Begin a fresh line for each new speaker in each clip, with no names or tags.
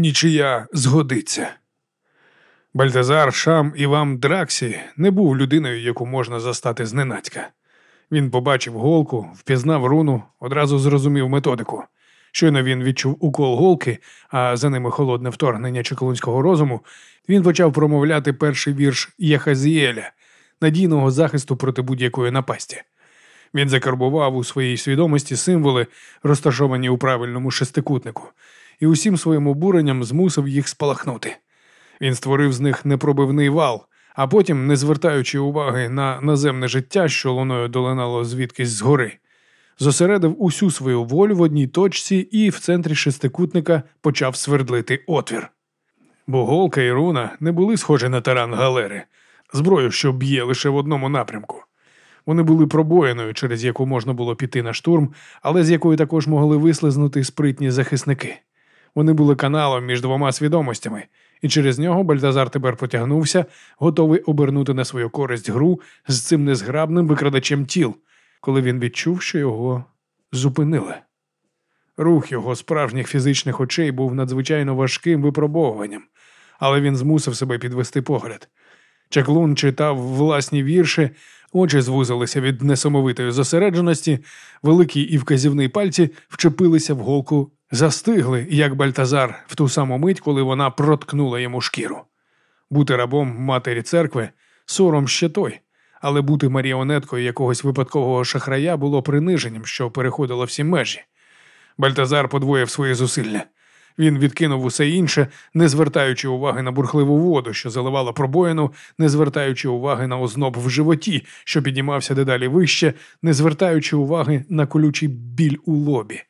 нічия згодиться. Бальтазар Шам Івам Драксі не був людиною, яку можна застати зненацька. Він побачив голку, впізнав руну, одразу зрозумів методику. Щойно він відчув укол голки, а за ними холодне вторгнення чеколунського розуму, він почав промовляти перший вірш Яхазіеля, надійного захисту проти будь-якої напасті. Він закарбував у своїй свідомості символи, розташовані у правильному шестикутнику, і усім своїм обуренням змусив їх спалахнути. Він створив з них непробивний вал, а потім, не звертаючи уваги на наземне життя, що луною долинало звідкись згори, зосередив усю свою волю в одній точці і в центрі шестикутника почав свердлити отвір. Бо голка і руна не були схожі на таран галери, зброю, що б'є лише в одному напрямку. Вони були пробоїною, через яку можна було піти на штурм, але з якої також могли вислизнути спритні захисники. Вони були каналом між двома свідомостями, і через нього Бальтазар тепер потягнувся, готовий обернути на свою користь гру з цим незграбним викрадачем тіл, коли він відчув, що його зупинили. Рух його справжніх фізичних очей був надзвичайно важким випробовуванням, але він змусив себе підвести погляд. Чаклун читав власні вірші, очі звузилися від несамовитої зосередженості, великі і вказівні пальці вчепилися в голку, застигли, як Бальтазар, в ту саму мить, коли вона проткнула йому шкіру. Бути рабом матері церкви сором ще той, але бути маріонеткою якогось випадкового шахрая було приниженням, що переходило всі межі. Бальтазар подвоїв свої зусилля. Він відкинув усе інше, не звертаючи уваги на бурхливу воду, що заливала пробоїну, не звертаючи уваги на озноб в животі, що піднімався дедалі вище, не звертаючи уваги на колючий біль у лобі.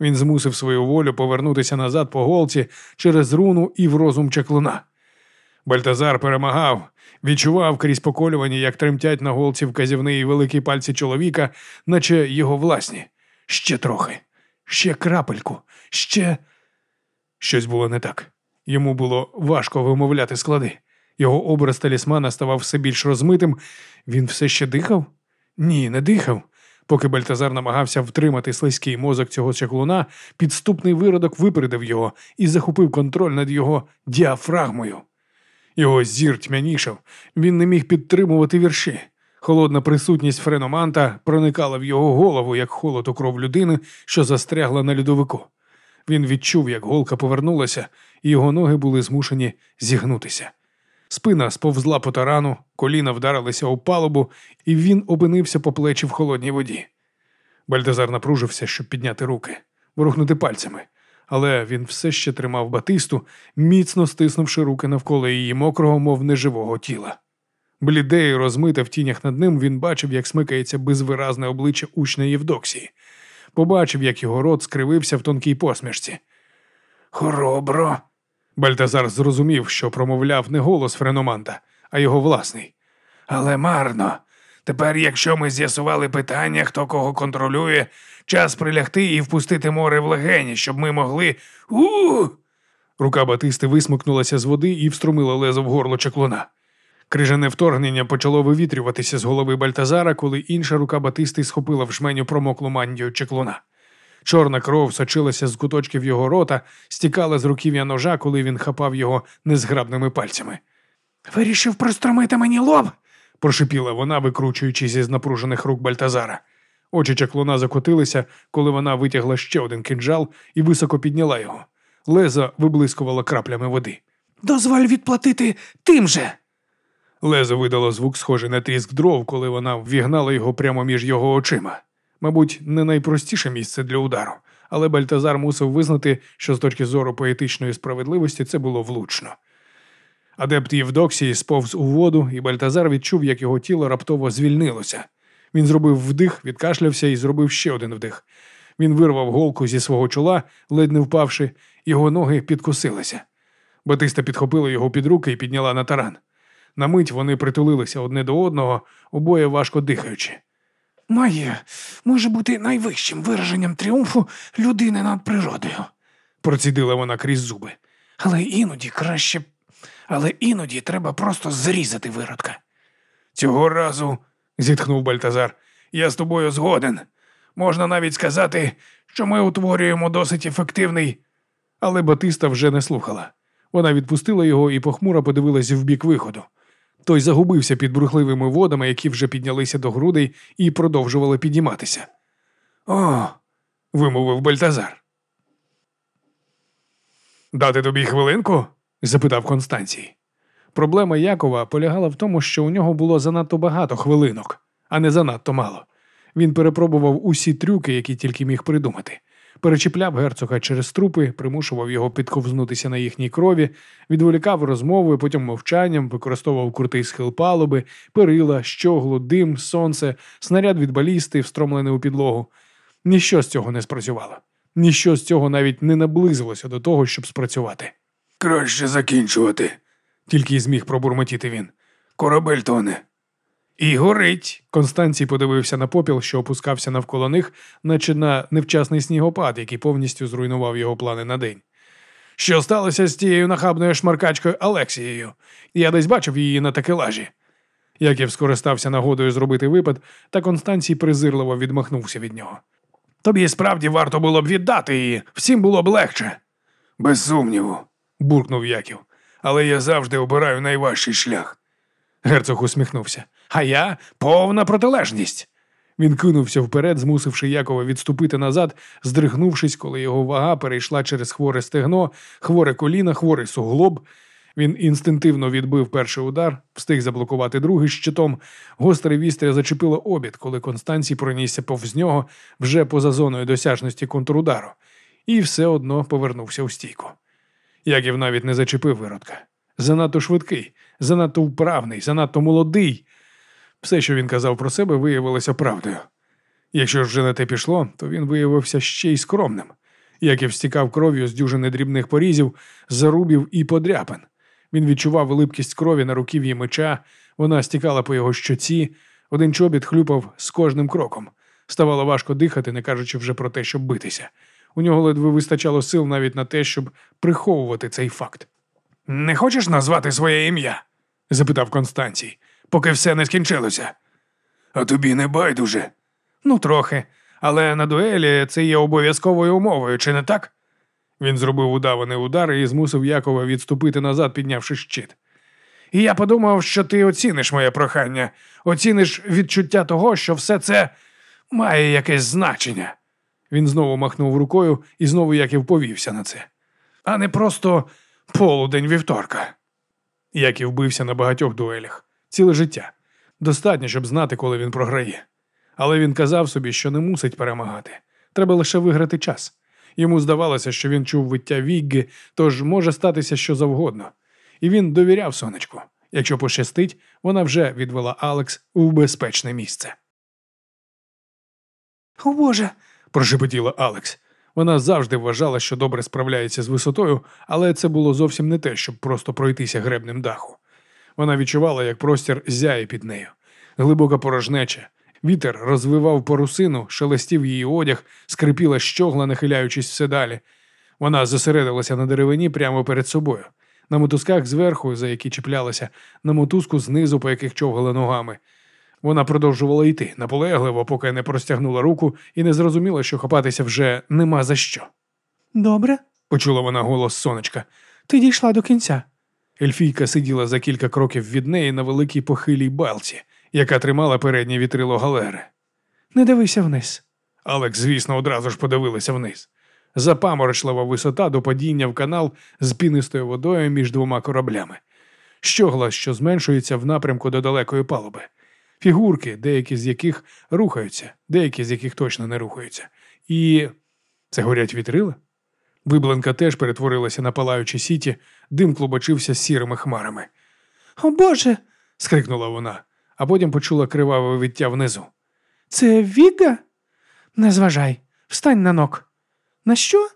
Він змусив свою волю повернутися назад по голці через руну і в розум чаклуна. Бальтазар перемагав, відчував крізь поколювання, як тремтять на голці вказівний і великі пальці чоловіка, наче його власні. Ще трохи, ще крапельку, ще. Щось було не так. Йому було важко вимовляти склади. Його образ талісмана ставав все більш розмитим. Він все ще дихав? Ні, не дихав. Поки Бальтазар намагався втримати слизький мозок цього чаклуна, підступний виродок випередив його і захопив контроль над його діафрагмою. Його зір тьмянішав, він не міг підтримувати вірші. Холодна присутність френоманта проникала в його голову, як холод у кров людини, що застрягла на льодовику. Він відчув, як голка повернулася, і його ноги були змушені зігнутися. Спина сповзла по тарану, коліна вдарилися у палубу, і він опинився по плечі в холодній воді. Бальдазар напружився, щоб підняти руки, ворухнути пальцями, але він все ще тримав батисту, міцно стиснувши руки навколо її мокрого, мов неживого тіла. Бліде і розмите в тінях над ним він бачив, як смикається безвиразне обличчя учня Євдоксії побачив, як його рот скривився в тонкій посмішці. Хоробро. Бальтазар зрозумів, що промовляв не голос Френоманта, а його власний. Але марно. Тепер, якщо ми з'ясували питання, хто кого контролює, час прилягти і впустити море в легені, щоб ми могли. У. Рука Батисти висмикнулася з води і вструмила лезо в горло чаклуна. Крижане вторгнення почало вивітрюватися з голови Бальтазара, коли інша рука Батисти схопила в жменю промоклу мандію чеклуна. Чорна кров сочилася з куточків його рота, стікала з руків'я ножа, коли він хапав його незграбними пальцями. Вирішив простромити мені лоб, прошипіла вона, викручуючись із напружених рук Бальтазара. Очі чаклуна закотилися, коли вона витягла ще один кинджал і високо підняла його. Леза виблискувала краплями води. Дозволь відплатити тим же. Лезо видало звук, схожий на тріск дров, коли вона ввігнала його прямо між його очима. Мабуть, не найпростіше місце для удару, але Бальтазар мусив визнати, що з точки зору поетичної справедливості це було влучно. Адепт Євдоксії сповз у воду, і Бальтазар відчув, як його тіло раптово звільнилося. Він зробив вдих, відкашлявся і зробив ще один вдих. Він вирвав голку зі свого чола, ледь не впавши, його ноги підкосилися. Батиста підхопила його під руки і підняла на таран. На мить вони притулилися одне до одного, обоє важко дихаючи. Магія може бути найвищим вираженням тріумфу людини над природою, процідила вона крізь зуби. Але іноді краще, але іноді треба просто зрізати виродка. Цього разу, зітхнув Бальтазар, я з тобою згоден. Можна навіть сказати, що ми утворюємо досить ефективний. Але Батиста вже не слухала. Вона відпустила його і похмуро подивилась в бік виходу. Той загубився під брухливими водами, які вже піднялися до грудей і продовжували підніматися. О, вимовив Бальтазар. Дати тобі хвилинку? запитав Констанцій. Проблема Якова полягала в тому, що у нього було занадто багато хвилинок, а не занадто мало. Він перепробував усі трюки, які тільки міг придумати. Перечіпляв герцога через трупи, примушував його підковзнутися на їхній крові, відволікав розмови, потім мовчанням, використовував крутий схил палуби, перила, щоглу, дим, сонце, снаряд від балісти, встромлений у підлогу. Ніщо з цього не спрацювало. Ніщо з цього навіть не наблизилося до того, щоб спрацювати.
Краще закінчувати,
Тільки й зміг пробурмотіти він.
корабель тоне.
І горить. Констанцій подивився на попіл, що опускався навколо них, наче на невчасний снігопад, який повністю зруйнував його плани на день. Що сталося з тією нахабною шмаркачкою Алексією? Я десь бачив її на такелажі. Яків скористався нагодою зробити випад, та Констанцій презирливо відмахнувся від нього. Тобі справді варто було б віддати її, всім було б легше,
Без сумніву.
буркнув Яків.
Але я завжди обираю найважчий шлях.
Герцог усміхнувся. А я повна протилежність. Він кинувся вперед, змусивши Якова відступити назад, здригнувшись, коли його вага перейшла через хворе стегно, хворе коліна, хворий суглоб. Він інстинктивно відбив перший удар, встиг заблокувати другий щитом. Гостре вістря зачепило обід, коли Констанцій пронісся повз нього вже поза зоною досяжності контрудару, і все одно повернувся у стійку. Яків навіть не зачепив виродка. Занадто швидкий, занадто вправний, занадто молодий. Все, що він казав про себе, виявилося правдою. Якщо ж вже на те пішло, то він виявився ще й скромним. Яків стікав кров'ю з дюжини дрібних порізів, зарубів і подряпин. Він відчував липкість крові на руків'ї меча, вона стікала по його щоці, один чобіт хлюпав з кожним кроком. Ставало важко дихати, не кажучи вже про те, щоб битися. У нього ледве вистачало сил навіть на те, щоб приховувати цей факт. Не хочеш назвати своє ім'я? запитав Констанцій, поки все не скінчилося.
А тобі не байдуже.
Ну, трохи. Але на дуелі це є обов'язковою умовою, чи не так? Він зробив удаваний удар і змусив Якова відступити назад, піднявши щит. І я подумав, що ти оціниш моє прохання, оціниш відчуття того, що все це має якесь значення. Він знову махнув рукою і знову Яків повівся на це. А не просто полудень вівторка. Яків бився на багатьох дуелях, ціле життя. Достатньо, щоб знати, коли він програє. Але він казав собі, що не мусить перемагати. Треба лише виграти час. Йому здавалося, що він чув виття Вігги, тож може статися що завгодно. І він довіряв сонечку. Якщо пощастить, вона вже відвела Алекс у безпечне місце. О Боже. прошепотіла Алекс. Вона завжди вважала, що добре справляється з висотою, але це було зовсім не те, щоб просто пройтися гребнем даху. Вона відчувала, як простір зяє під нею. Глибока порожнеча. Вітер розвивав парусину, шелестів її одяг, скрипіла щогла, нахиляючись все далі. Вона зосередилася на деревині прямо перед собою, на мотузках зверху, за які чіплялася, на мотузку знизу, по яких човгала ногами. Вона продовжувала йти наполегливо, поки не простягнула руку і не зрозуміла, що хапатися вже нема за що. Добре, почула вона голос сонечка. Ти дійшла до кінця. Ельфійка сиділа за кілька кроків від неї на великій похилій балці, яка тримала переднє вітрило галери. Не дивися вниз. Алекс, звісно, одразу ж подивилася вниз. Запаморочлива висота до падіння в канал з пінистою водою між двома кораблями. Щогла, що зменшується в напрямку до далекої палуби. Фігурки, деякі з яких рухаються, деякі з яких точно не рухаються. І це горять вітрила? Вибланка теж перетворилася на палаючі сіті, дим клубочився сірими хмарами. О Боже. скрикнула вона, а потім почула криваве виття внизу. Це Віга? Не зважай, встань на ног. На що?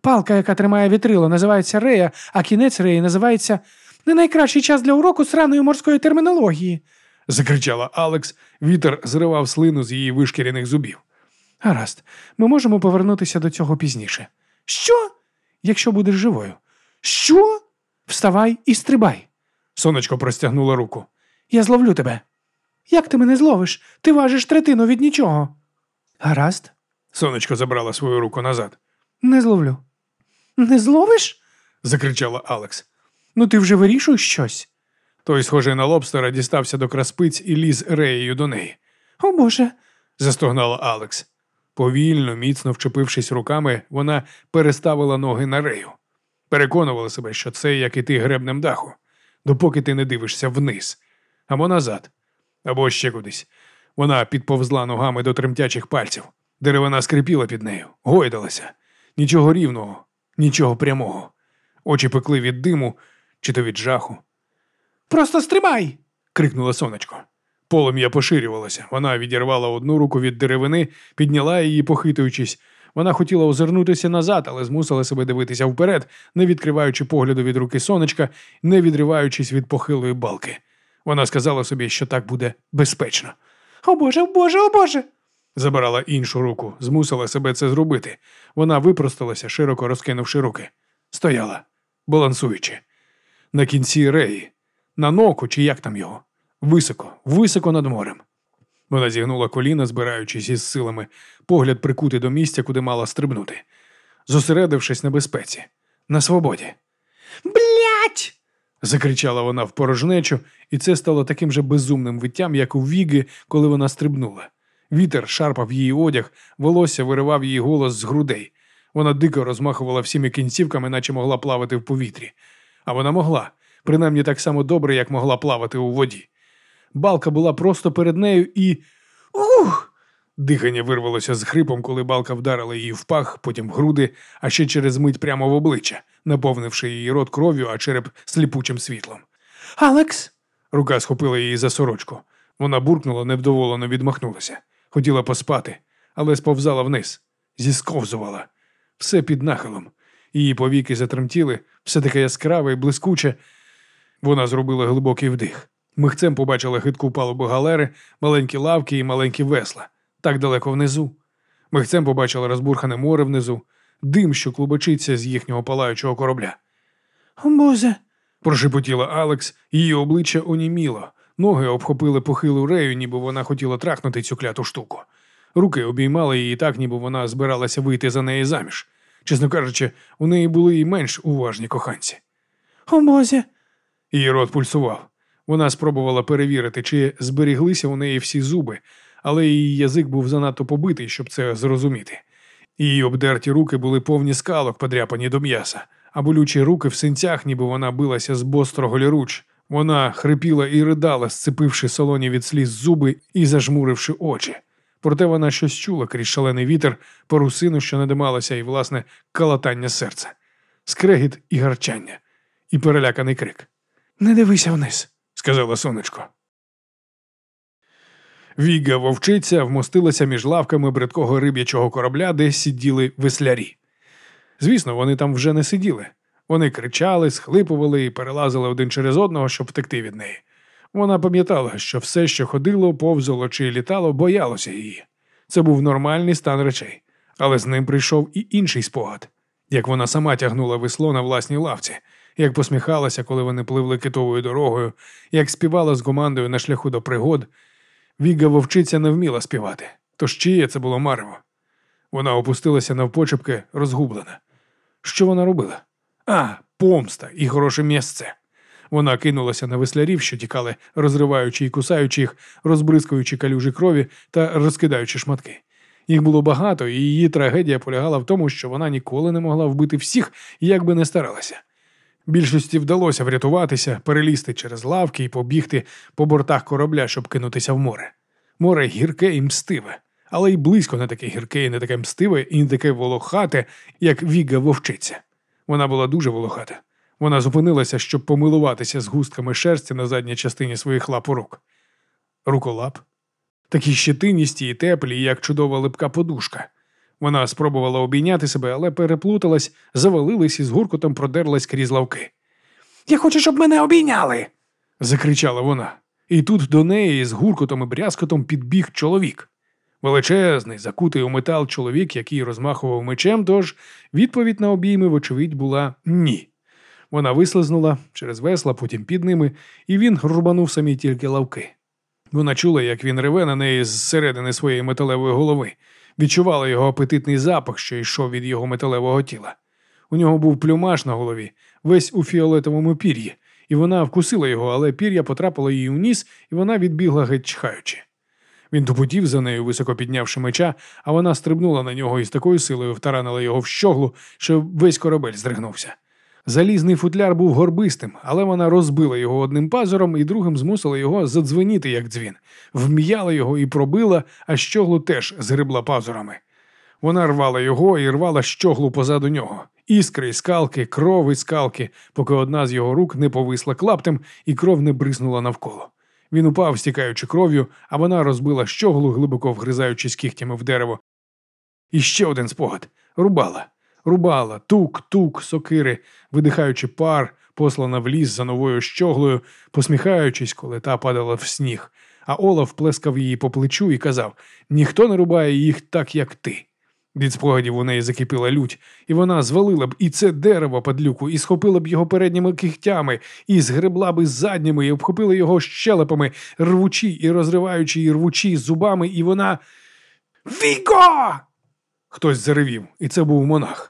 Палка, яка тримає вітрило, називається Рея, а кінець Реї називається не найкращий час для уроку сраної морської термінології, закричала Алекс, вітер зривав слину з її вишкіряних зубів. Гаразд, ми можемо повернутися до цього пізніше. Що? Якщо будеш живою. Що? Вставай і стрибай. Сонечко простягнула руку. Я зловлю тебе. Як ти мене зловиш? Ти важиш третину від нічого. Гаразд. Сонечко забрала свою руку назад. Не зловлю.
Не зловиш? закричала Алекс. Ну ти вже вирішуєш щось?
Той, схожий на лобстера, дістався до краспиць і ліз реєю до неї.
О Боже.
застогнала Алекс. Повільно, міцно вчепившись руками, вона переставила ноги на рею. Переконувала себе, що це як іти гребнем даху, допоки ти не дивишся вниз, або назад, або ще кудись. Вона підповзла ногами до тремтячих пальців. Деревина скрипіла під нею, гойдалася. Нічого рівного, нічого прямого. Очі пекли від диму чи то від жаху.
Просто стримай.
крикнула сонечко. Полум'я поширювалося. Вона відірвала одну руку від деревини, підняла її, похитуючись. Вона хотіла озирнутися назад, але змусила себе дивитися вперед, не відкриваючи погляду від руки сонечка, не відриваючись від похилої балки. Вона сказала собі, що так буде безпечно.
О Боже, о Боже, о Боже.
Забирала іншу руку, змусила себе це зробити. Вона випросталася, широко розкинувши руки. Стояла, балансуючи. На кінці реї, на ноку, чи як там його, високо, високо над морем. Вона зігнула коліна, збираючись із силами, погляд прикутий до місця, куди мала стрибнути, зосередившись на безпеці, на свободі.
Блять!
закричала вона в порожнечу, і це стало таким же безумним виттям, як у Віги, коли вона стрибнула. Вітер шарпав її одяг, волосся виривав її голос з грудей. Вона дико розмахувала всіми кінцівками, наче могла плавати в повітрі. А вона могла, принаймні так само добре, як могла плавати у воді. Балка була просто перед нею і. Ух! Дихання вирвалося з хрипом, коли балка вдарила її в пах, потім в груди, а ще через мить прямо в обличчя, наповнивши її рот кров'ю, а череп сліпучим світлом.
Алекс.
Рука схопила її за сорочку. Вона буркнула, невдоволено відмахнулася. Хотіла поспати, але сповзала вниз, зісковзувала. Все під нахилом. Її повіки затремтіли, все таке яскраве і блискуче. Вона зробила глибокий вдих. Михцем побачила хитку палубу галери, маленькі лавки і маленькі весла, так далеко внизу. Михцем побачила розбурхане море внизу, дим, що клубочиться з їхнього палаючого корабля.
Боже.
Прошепотіла Алекс, її обличчя оніміло, ноги обхопили похилу рею, ніби вона хотіла трахнути цю кляту штуку. Руки обіймали її так, ніби вона збиралася вийти за неї заміж. Чесно кажучи, у неї були і менш уважні коханці.
О Боже.
Її рот пульсував. Вона спробувала перевірити, чи зберіглися у неї всі зуби, але її язик був занадто побитий, щоб це зрозуміти. Її обдерті руки були повні скалок, подряпані до м'яса, а болючі руки в синцях, ніби вона билася з бострого ліруч. Вона хрипіла і ридала, сцепивши солоні від сліз зуби і зажмуривши очі. Проте вона щось чула крізь шалений вітер, парусину, що надималася, і, власне, калатання серця, скрегіт і гарчання, і переляканий крик.
Не дивися вниз.
Сказала сонечко. Віга вовчиця вмостилася між лавками бридкого риб'ячого корабля, де сиділи веслярі. Звісно, вони там вже не сиділи. Вони кричали, схлипували і перелазили один через одного, щоб втекти від неї. Вона пам'ятала, що все, що ходило, повзало чи літало, боялося її. Це був нормальний стан речей, але з ним прийшов і інший спогад, як вона сама тягнула весло на власній лавці, як посміхалася, коли вони пливли китовою дорогою, як співала з командою на шляху до пригод. Віга вовчиця не вміла співати, тож чиє це було марево. Вона опустилася навпочепки, розгублена. Що вона робила? А, помста і хороше місце. Вона кинулася на веслярів, що тікали, розриваючи і кусаючи їх, розбризкуючи калюжі крові та розкидаючи шматки. Їх було багато, і її трагедія полягала в тому, що вона ніколи не могла вбити всіх, як би не старалася. Більшості вдалося врятуватися, перелізти через лавки і побігти по бортах корабля, щоб кинутися в море. Море гірке і мстиве, але й близько не таке гірке, і не таке мстиве, і не таке волохате, як Віга вовчиця. Вона була дуже волохата. Вона зупинилася, щоб помилуватися з густками шерсті на задній частині своїх лап у рук. Руколап. Такі щетиністі і теплі, як чудова липка подушка. Вона спробувала обійняти себе, але переплуталась, завалилась і з гуркотом продерлась крізь лавки.
Я хочу, щоб мене обійняли.
закричала вона. І тут до неї з гуркотом і брязкотом підбіг чоловік. Величезний, закутий у метал чоловік, який розмахував мечем, тож відповідь на обійми, вочевидь, була ні. Вона вислизнула через весла, потім під ними, і він рубанув самі тільки лавки. Вона чула, як він реве на неї зсередини своєї металевої голови, відчувала його апетитний запах, що йшов від його металевого тіла. У нього був плюмаш на голові, весь у фіолетовому пір'ї, і вона вкусила його, але пір'я потрапило їй у ніс, і вона відбігла геть чхаючи. Він тупотів за нею, високо піднявши меча, а вона стрибнула на нього і з такою силою втаранила його в щоглу, що весь корабель здригнувся. Залізний футляр був горбистим, але вона розбила його одним пазуром і другим змусила його задзвеніти, як дзвін, вм'яла його і пробила, а щоглу теж згребла пазурами. Вона рвала його і рвала щоглу позаду нього. Іскри й скалки, кров і скалки, поки одна з його рук не повисла клаптем і кров не бризнула навколо. Він упав, стікаючи кров'ю, а вона розбила щоглу, глибоко вгризаючись кігтями в дерево. І ще один спогад рубала. Рубала, тук, тук, сокири, видихаючи пар, послана в ліс за новою щоглою, посміхаючись, коли та падала в сніг. А Олаф плескав її по плечу і казав: ніхто не рубає їх так, як ти. Від спогадів у неї закипіла лють, і вона звалила б і це дерево падлюку, і схопила б його передніми кігтями, і згребла б задніми, і обхопила його щелепами, рвучі і розриваючи, і рвучі зубами, і вона. Віго! Хтось заревів, і це був монах.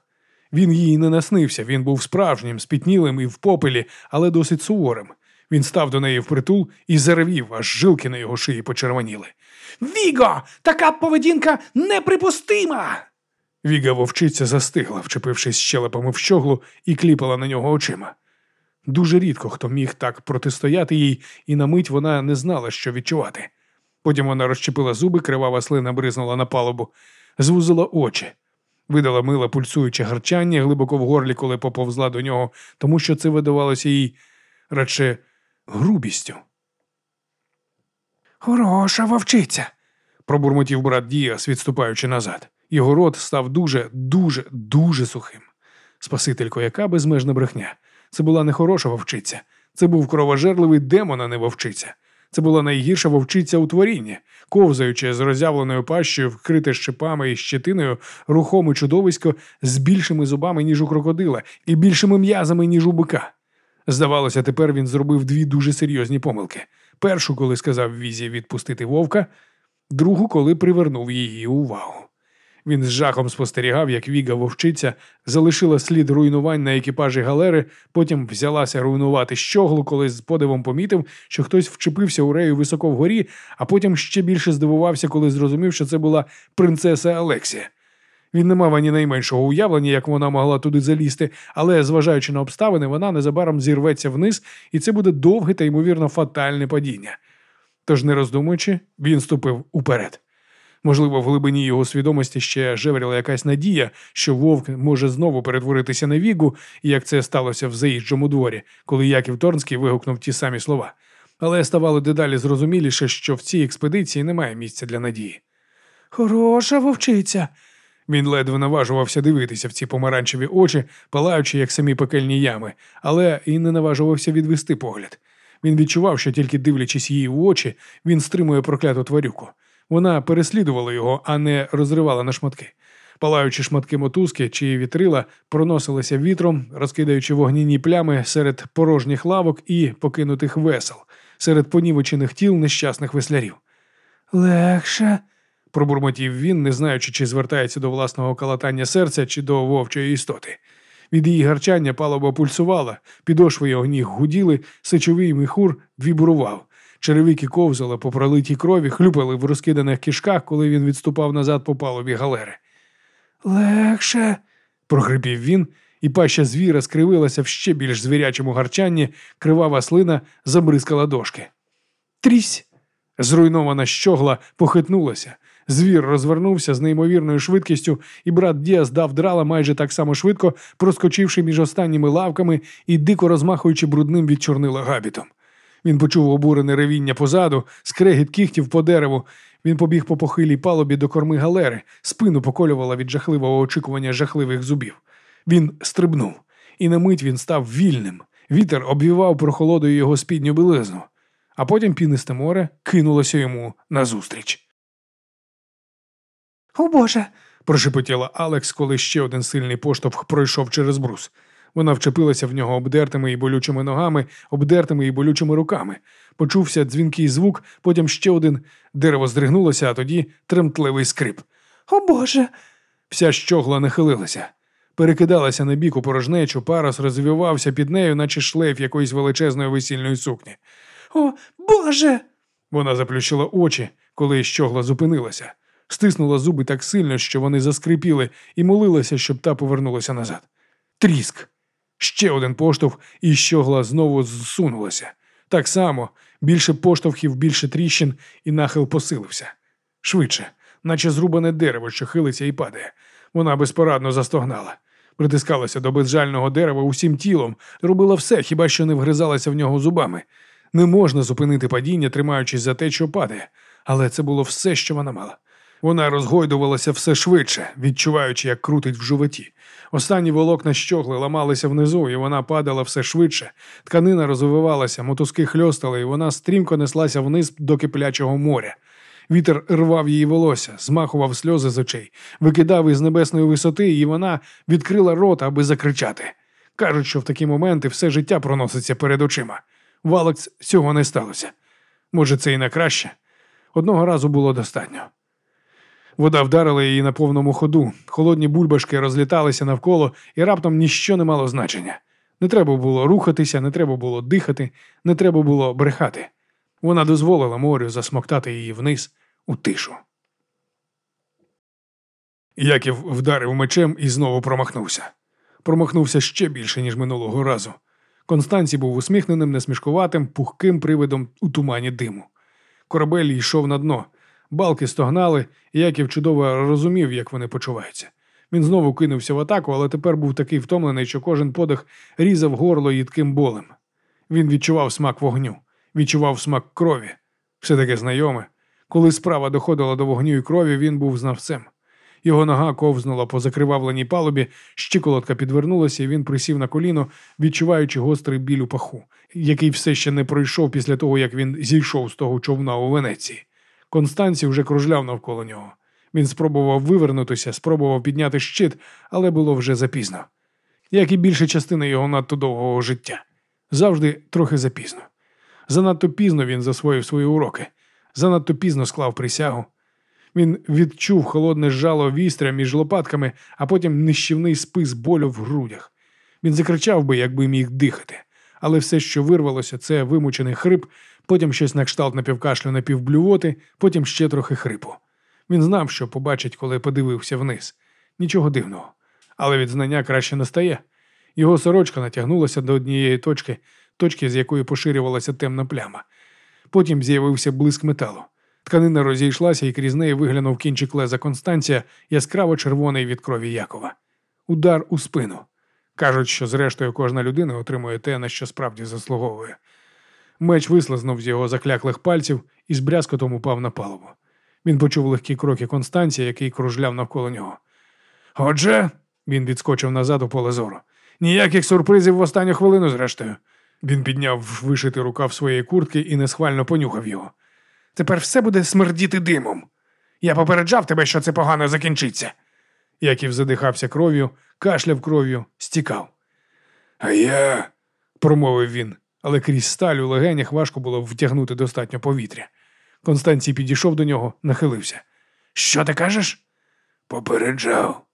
Він їй не наснився, він був справжнім, спітнілим і в попелі, але досить суворим. Він став до неї впритул і заревів, аж жилки на його шиї почервоніли. Віго! Така поведінка неприпустима! Віга вовчиця застигла, вчепившись щелепами в щоглу і кліпала на нього очима. Дуже рідко хто міг так протистояти їй, і на мить вона не знала, що відчувати. Потім вона розчепила зуби, кривава слина бризнула на палубу, звузила очі, видала миле пульсуюче гарчання глибоко в горлі, коли поповзла до нього, тому що це видавалося їй радше грубістю. Хороша вовчиця, пробурмотів брат Діас, відступаючи назад. Його рот став дуже, дуже, дуже сухим. Спасителько, яка безмежна брехня. Це була не хороша вовчиця. Це був кровожерливий демон, а не вовчиця. Це була найгірша вовчиця у творінні, ковзаючи з роззявленою пащею, вкрите щепами і щетиною, рухоме чудовисько з більшими зубами, ніж у крокодила, і більшими м'язами, ніж у бика. Здавалося, тепер він зробив дві дуже серйозні помилки: першу, коли сказав візі відпустити вовка, другу, коли привернув її увагу. Він з жахом спостерігав, як Віга вовчиця залишила слід руйнувань на екіпажі галери, потім взялася руйнувати щоглу, коли з подивом помітив, що хтось вчепився у рею високо вгорі, а потім ще більше здивувався, коли зрозумів, що це була принцеса Алексія. Він не мав ані найменшого уявлення, як вона могла туди залізти, але, зважаючи на обставини, вона незабаром зірветься вниз, і це буде довге та ймовірно фатальне падіння. Тож, не роздумуючи, він ступив уперед. Можливо, в глибині його свідомості ще жевріла якась надія, що вовк може знову перетворитися на вігу, як це сталося в заїжджому дворі, коли Яків Торнський вигукнув ті самі слова. Але ставало дедалі зрозуміліше, що в цій експедиції немає місця для надії. Хороша вовчиця. Він ледве наважувався дивитися в ці помаранчеві очі, палаючи, як самі пекельні ями, але і не наважувався відвести погляд. Він відчував, що тільки дивлячись її в очі, він стримує прокляту тварюку. Вона переслідувала його, а не розривала на шматки. Палаючи шматки мотузки чи вітрила, проносилися вітром, розкидаючи вогняні плями серед порожніх лавок і покинутих весел, серед понівечених тіл нещасних веслярів. Легше, пробурмотів він, не знаючи, чи звертається до власного калатання серця, чи до вовчої істоти. Від її гарчання палуба пульсувала, підошви його ніг гуділи, сечовий міхур вібрував. Черевики ковзали по пролитій крові, хлюпали в розкиданих кишках, коли він відступав назад по палубі галери. Легше. прохрипів він, і паща звіра скривилася в ще більш звірячому гарчанні, кривава слина забризкала дошки. Трісь! Зруйнована щогла похитнулася. Звір розвернувся з неймовірною швидкістю, і брат Діас дав драла майже так само швидко, проскочивши між останніми лавками і дико розмахуючи брудним від чорнила габітом. Він почув обурене ревіння позаду, скрегіт кіхтів по дереву. Він побіг по похилій палубі до корми галери, спину поколювала від жахливого очікування жахливих зубів. Він стрибнув, і на мить він став вільним. Вітер обвівав прохолодою його спідню білизну, а потім пінисте море кинулося йому назустріч. О Боже. прошепотіла Алекс, коли ще один сильний поштовх пройшов через брус. Вона вчепилася в нього обдертими і болючими ногами, обдертими і болючими руками. Почувся дзвінкий звук, потім ще один дерево здригнулося, а тоді тремтливий скрип. О Боже. Вся щогла нахилилася. Перекидалася на бік у порожнечу, парус розвивався під нею, наче шлейф якоїсь величезної весільної сукні.
О, Боже.
Вона заплющила очі, коли щогла зупинилася, стиснула зуби так сильно, що вони заскрипіли, і молилася, щоб та повернулася назад. Тріск. Ще один поштовх, і щогла знову зсунулася. Так само, більше поштовхів, більше тріщин, і нахил посилився. Швидше, наче зрубане дерево, що хилиться і падає. Вона безпорадно застогнала. Притискалася до безжального дерева усім тілом, робила все, хіба що не вгризалася в нього зубами. Не можна зупинити падіння, тримаючись за те, що падає, але це було все, що вона мала. Вона розгойдувалася все швидше, відчуваючи, як крутить в животі. Останні волокна щогли ламалися внизу, і вона падала все швидше. Тканина розвивалася, мотузки хльостали, і вона стрімко неслася вниз до киплячого моря. Вітер рвав її волосся, змахував сльози з очей, викидав із небесної висоти, і вона відкрила рота, аби закричати. Кажуть, що в такі моменти все життя проноситься перед очима. В цього не сталося. Може, це і на краще. Одного разу було достатньо. Вода вдарила її на повному ходу, холодні бульбашки розліталися навколо, і раптом ніщо не мало значення. Не треба було рухатися, не треба було дихати, не треба було брехати. Вона дозволила морю засмоктати її вниз у тишу. Яків вдарив мечем і знову промахнувся. Промахнувся ще більше, ніж минулого разу. Констанцій був усміхненим, несмішкуватим, пухким привидом у тумані диму. Корабель йшов на дно, балки стогнали, і Яків чудово розумів, як вони почуваються. Він знову кинувся в атаку, але тепер був такий втомлений, що кожен подих різав горло їдким болем. Він відчував смак вогню, відчував смак крові. Все таке знайоме. Коли справа доходила до вогню і крові, він був знавцем. Його нога ковзнула по закривавленій палубі, щиколотка підвернулася, і він присів на коліно, відчуваючи гострий біль у паху, який все ще не пройшов після того, як він зійшов з того човна у Венеції. Констанцій вже кружляв навколо нього. Він спробував вивернутися, спробував підняти щит, але було вже запізно. Як і більша частина його надто довгого життя. Завжди трохи запізно. Занадто пізно він засвоїв свої уроки, занадто пізно склав присягу. Він відчув холодне жало вістря між лопатками, а потім нищівний спис болю в грудях. Він закричав би, якби міг дихати, але все, що вирвалося, це вимучений хрип, потім щось на кшталт напівкашлю напівблювоти, потім ще трохи хрипу. Він знав, що побачить, коли подивився вниз. Нічого дивного, але від знання краще не стає. Його сорочка натягнулася до однієї точки, точки, з якої поширювалася темна пляма. Потім з'явився блиск металу. Тканина розійшлася і крізь неї виглянув кінчик леза Констанція, яскраво червоний від крові Якова. Удар у спину. Кажуть, що зрештою кожна людина отримує те, на що справді заслуговує. Меч вислизнув з його закляклих пальців і з брязкотом упав на палубу. Він почув легкі кроки Констанція, який кружляв навколо нього. Отже, він відскочив назад у поле зору. Ніяких сюрпризів в останню хвилину, зрештою. Він підняв вишитий рукав своєї куртки і несхвально понюхав його. Тепер все буде смердіти димом. Я попереджав тебе, що це погано закінчиться. Яків задихався кров'ю, кашляв кров'ю, стікав.
А я.
промовив він, але крізь сталь у легенях важко було втягнути достатньо повітря. Констанцій підійшов до нього, нахилився. Що ти кажеш?
Попереджав.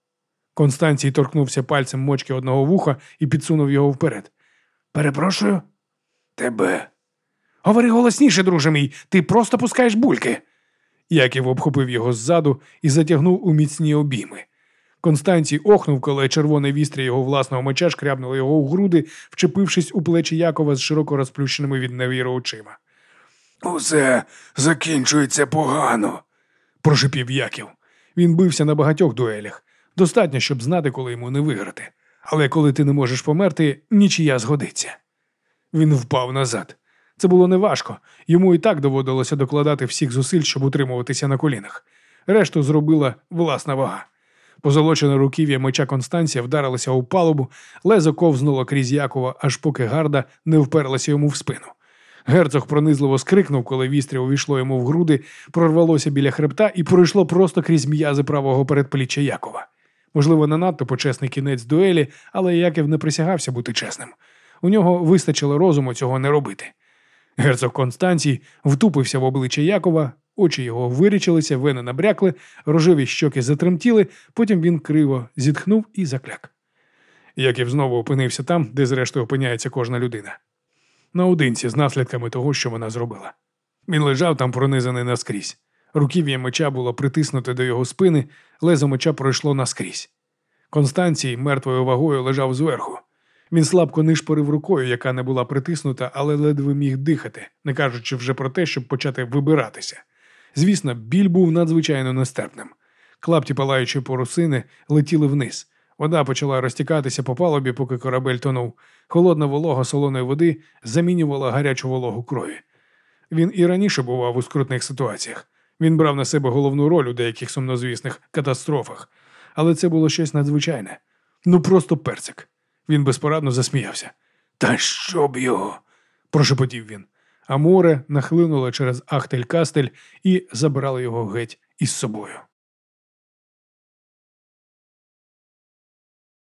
Констанцій торкнувся пальцем мочки одного вуха і підсунув його вперед. Перепрошую.
Тебе.
Говори голосніше, друже мій, ти просто пускаєш бульки. Яків обхопив його ззаду і затягнув у міцні обійми. Констанцій охнув, коли червоне вістря його власного меча шкрябнуло його у груди, вчепившись у плечі Якова з широко розплющеними від невіру очима.
Усе закінчується погано.
Прошипів Яків. Він бився на багатьох дуелях. Достатньо, щоб знати, коли йому не виграти. Але коли ти не можеш померти, нічия згодиться. Він впав назад. Це було неважко. Йому і так доводилося докладати всіх зусиль, щоб утримуватися на колінах. Решту зробила власна вага. Позолочене руків'я меча Констанція вдарилося у палубу, лезо ковзнуло крізь Якова, аж поки гарда не вперлася йому в спину. Герцог пронизливо скрикнув, коли вістря увійшло йому в груди, прорвалося біля хребта і пройшло просто крізь м'язи правого передпліччя Якова. Можливо, не надто почесний кінець дуелі, але Яків не присягався бути чесним. У нього вистачило розуму цього не робити. Герцог Констанцій втупився в обличчя Якова, очі його вирічилися, вени набрякли, рожеві щоки затремтіли, потім він криво зітхнув і закляк. Яків знову опинився там, де зрештою опиняється кожна людина. Наодинці з наслідками того, що вона зробила. Він лежав там пронизаний наскрізь. Руків'я меча було притиснуте до його спини, лезо меча пройшло наскрізь. Констанцій мертвою вагою лежав зверху. Він слабко нишпорив рукою, яка не була притиснута, але ледве міг дихати, не кажучи вже про те, щоб почати вибиратися. Звісно, біль був надзвичайно нестерпним. Клапті палаючої порусини летіли вниз. Вода почала розтікатися по палубі, поки корабель тонув. Холодна волога солоної води замінювала гарячу вологу крові. Він і раніше бував у скрутних ситуаціях. Він брав на себе головну роль у деяких сумнозвісних катастрофах, але це було щось надзвичайне. Ну просто перцик. Він безпорадно засміявся.
Та щоб його.
Прошепотів він. А море нахлинуло через Ахтель-Кастель і забрало його геть із собою.